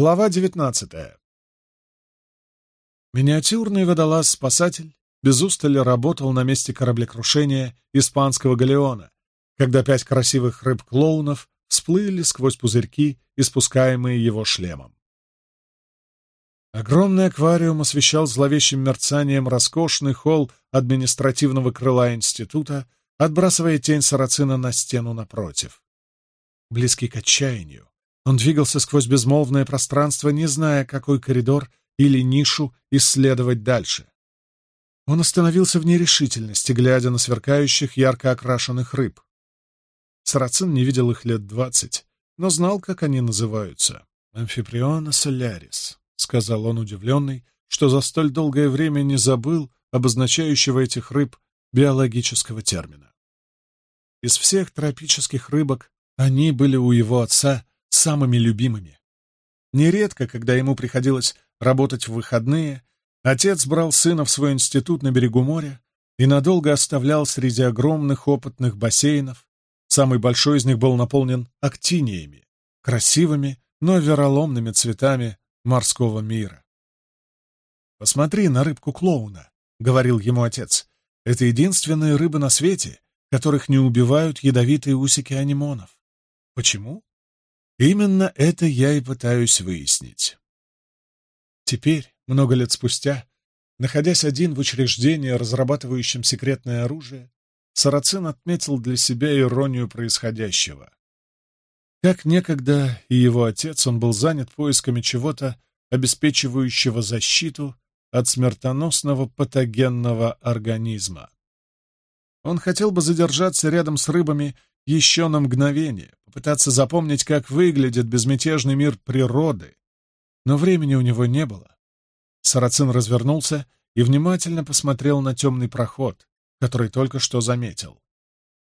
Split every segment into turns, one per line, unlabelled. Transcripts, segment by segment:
Глава 19. Миниатюрный водолаз «Спасатель» без устали работал на месте кораблекрушения испанского галеона, когда пять красивых рыб-клоунов всплыли сквозь пузырьки, испускаемые его шлемом. Огромный аквариум освещал зловещим мерцанием роскошный холл административного крыла института, отбрасывая тень сарацина на стену напротив. Близкий к отчаянию, он двигался сквозь безмолвное пространство, не зная, какой коридор или нишу исследовать дальше. Он остановился в нерешительности, глядя на сверкающих, ярко окрашенных рыб. Сарацин не видел их лет двадцать, но знал, как они называются. «Амфиприона солярис», — сказал он удивленный, что за столь долгое время не забыл обозначающего этих рыб биологического термина. Из всех тропических рыбок они были у его отца самыми любимыми. Нередко, когда ему приходилось работать в выходные, отец брал сына в свой институт на берегу моря и надолго оставлял среди огромных опытных бассейнов. Самый большой из них был наполнен актиниями, красивыми, но вероломными цветами морского мира. «Посмотри на рыбку клоуна», — говорил ему отец. «Это единственные рыбы на свете, которых не убивают ядовитые усики анимонов». «Почему?» Именно это я и пытаюсь выяснить. Теперь, много лет спустя, находясь один в учреждении, разрабатывающем секретное оружие, Сарацин отметил для себя иронию происходящего. Как некогда и его отец, он был занят поисками чего-то, обеспечивающего защиту от смертоносного патогенного организма. Он хотел бы задержаться рядом с рыбами еще на мгновение, попытаться запомнить, как выглядит безмятежный мир природы. Но времени у него не было. Сарацин развернулся и внимательно посмотрел на темный проход, который только что заметил.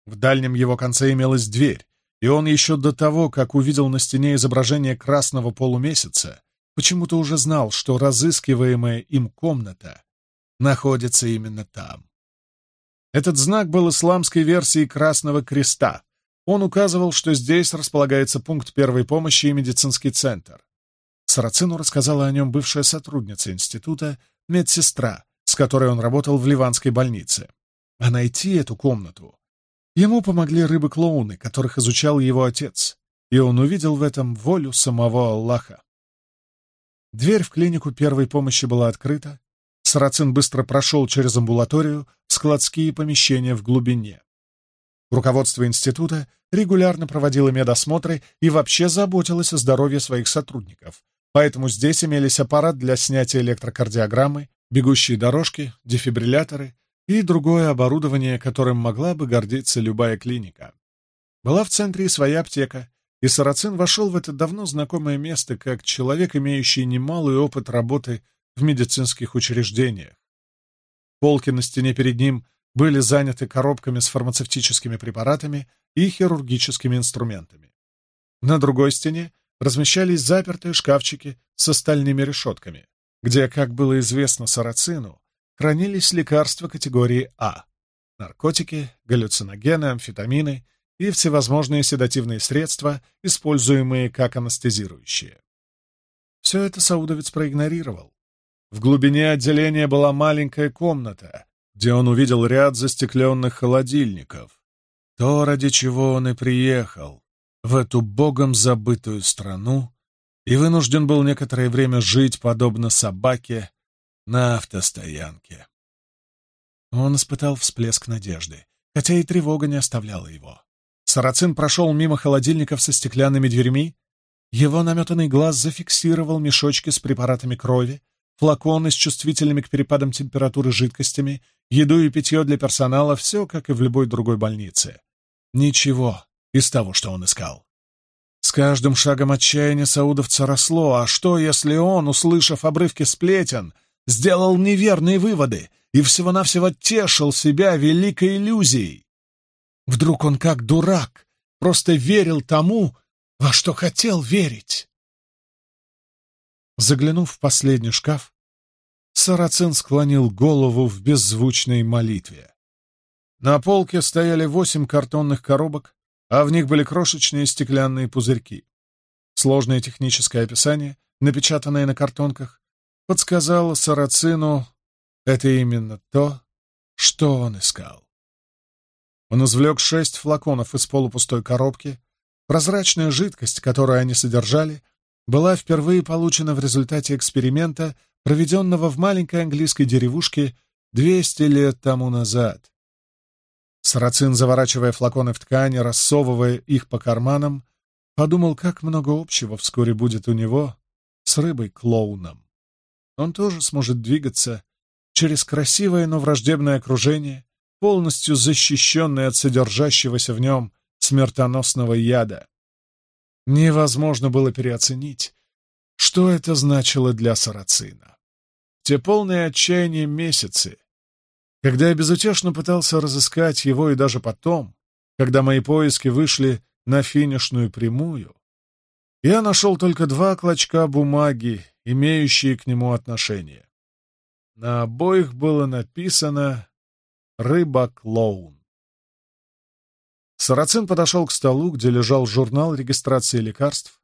В дальнем его конце имелась дверь, и он еще до того, как увидел на стене изображение красного полумесяца, почему-то уже знал, что разыскиваемая им комната находится именно там. Этот знак был исламской версией Красного Креста. Он указывал, что здесь располагается пункт первой помощи и медицинский центр. Сарацину рассказала о нем бывшая сотрудница института, медсестра, с которой он работал в ливанской больнице. А найти эту комнату ему помогли рыбы-клоуны, которых изучал его отец, и он увидел в этом волю самого Аллаха. Дверь в клинику первой помощи была открыта, Сарацин быстро прошел через амбулаторию в складские помещения в глубине. Руководство института регулярно проводило медосмотры и вообще заботилось о здоровье своих сотрудников, поэтому здесь имелись аппарат для снятия электрокардиограммы, бегущие дорожки, дефибрилляторы и другое оборудование, которым могла бы гордиться любая клиника. Была в центре и своя аптека, и Сарацин вошел в это давно знакомое место как человек, имеющий немалый опыт работы в медицинских учреждениях. Полки на стене перед ним были заняты коробками с фармацевтическими препаратами и хирургическими инструментами. На другой стене размещались запертые шкафчики с остальными решетками, где, как было известно Сарацину, хранились лекарства категории А — наркотики, галлюциногены, амфетамины и всевозможные седативные средства, используемые как анестезирующие. Все это Саудовец проигнорировал, в глубине отделения была маленькая комната, где он увидел ряд застекленных холодильников. То, ради чего он и приехал, в эту богом забытую страну, и вынужден был некоторое время жить, подобно собаке, на автостоянке. Он испытал всплеск надежды, хотя и тревога не оставляла его. Сарацин прошел мимо холодильников со стеклянными дверьми, его наметанный глаз зафиксировал мешочки с препаратами крови, Флаконы с чувствительными к перепадам температуры жидкостями, еду и питье для персонала, все как и в любой другой больнице. Ничего из того, что он искал. С каждым шагом отчаяния саудовца росло, а что, если он, услышав обрывки сплетен, сделал неверные выводы и всего-навсего тешил себя великой иллюзией? Вдруг он, как дурак, просто верил тому, во что хотел верить? Заглянув в последний шкаф, Сарацин склонил голову в беззвучной молитве. На полке стояли восемь картонных коробок, а в них были крошечные стеклянные пузырьки. Сложное техническое описание, напечатанное на картонках, подсказало Сарацину это именно то, что он искал. Он извлек шесть флаконов из полупустой коробки. Прозрачная жидкость, которую они содержали, была впервые получена в результате эксперимента — проведенного в маленькой английской деревушке 200 лет тому назад. Сарацин, заворачивая флаконы в ткани, рассовывая их по карманам, подумал, как много общего вскоре будет у него с рыбой-клоуном. Он тоже сможет двигаться через красивое, но враждебное окружение, полностью защищенное от содержащегося в нем смертоносного яда. Невозможно было переоценить что это значило для Сарацина. Те полные отчаяние месяцы, когда я безутешно пытался разыскать его и даже потом, когда мои поиски вышли на финишную прямую, я нашел только два клочка бумаги, имеющие к нему отношение. На обоих было написано «Рыба-клоун». Сарацин подошел к столу, где лежал журнал регистрации лекарств,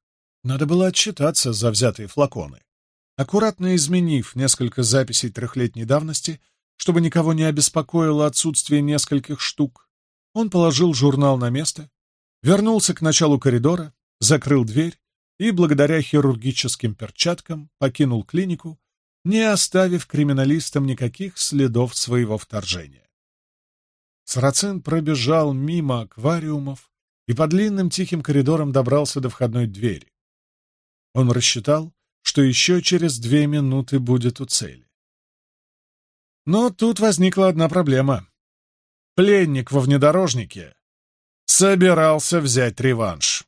надо было отчитаться за взятые флаконы. Аккуратно изменив несколько записей трехлетней давности, чтобы никого не обеспокоило отсутствие нескольких штук, он положил журнал на место, вернулся к началу коридора, закрыл дверь и, благодаря хирургическим перчаткам, покинул клинику, не оставив криминалистам никаких следов своего вторжения. Сарацин пробежал мимо аквариумов и по длинным тихим коридорам добрался до входной двери. Он рассчитал, что еще через две минуты будет у цели. Но тут возникла одна проблема. Пленник во внедорожнике собирался взять реванш.